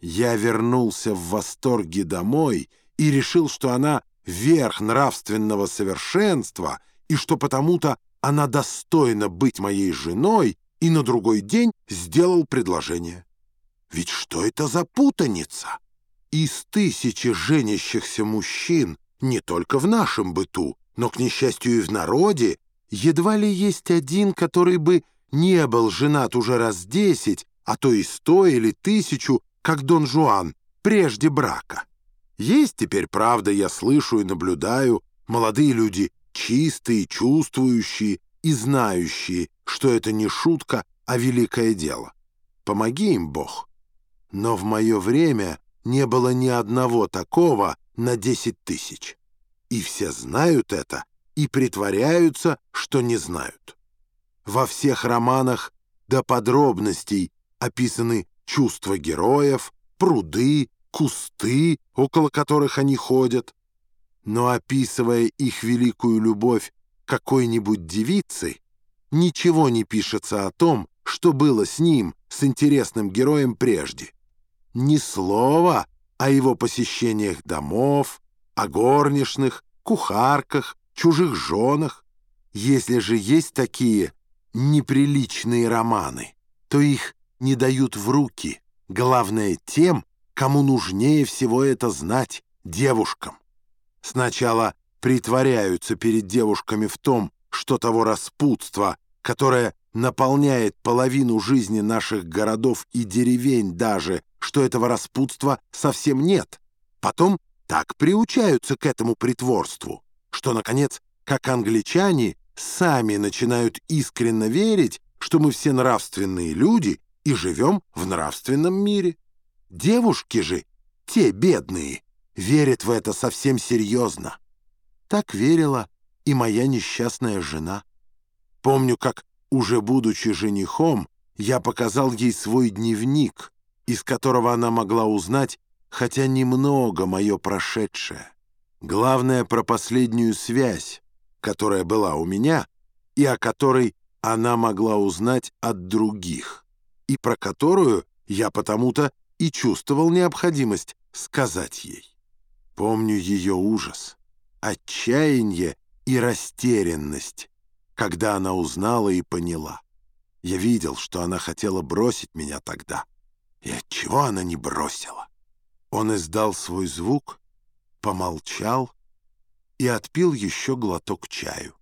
Я вернулся в восторге домой и решил, что она верх нравственного совершенства и что потому-то она достойна быть моей женой, и на другой день сделал предложение. Ведь что это за путаница? Из тысячи женящихся мужчин, не только в нашем быту, но, к несчастью, и в народе, едва ли есть один, который бы не был женат уже раз десять, а то и сто или тысячу, как Дон Жуан, прежде брака. Есть теперь, правда, я слышу и наблюдаю, молодые люди чистые, чувствующие и знающие, что это не шутка, а великое дело. Помоги им, Бог. Но в мое время не было ни одного такого на десять тысяч. И все знают это и притворяются, что не знают. Во всех романах до подробностей описаны чувства героев, пруды, кусты, около которых они ходят. Но описывая их великую любовь какой-нибудь девицы, ничего не пишется о том, что было с ним, с интересным героем прежде. Ни слова о его посещениях домов, о горничных, кухарках, чужих женах. Если же есть такие неприличные романы, то их не дают в руки, главное тем, кому нужнее всего это знать, девушкам. Сначала притворяются перед девушками в том, что того распутства, которое наполняет половину жизни наших городов и деревень даже, что этого распутства совсем нет. Потом так приучаются к этому притворству, что, наконец, как англичане, сами начинают искренно верить, что мы все нравственные люди и живем в нравственном мире. Девушки же, те бедные, верят в это совсем серьезно. Так верила и моя несчастная жена. Помню, как, уже будучи женихом, я показал ей свой дневник, из которого она могла узнать, хотя немного мое прошедшее. Главное про последнюю связь, которая была у меня, и о которой она могла узнать от других, и про которую я потому-то и чувствовал необходимость сказать ей. Помню ее ужас, отчаяние и растерянность, когда она узнала и поняла. Я видел, что она хотела бросить меня тогда. И отчего она не бросила? Он издал свой звук, помолчал и отпил еще глоток чаю.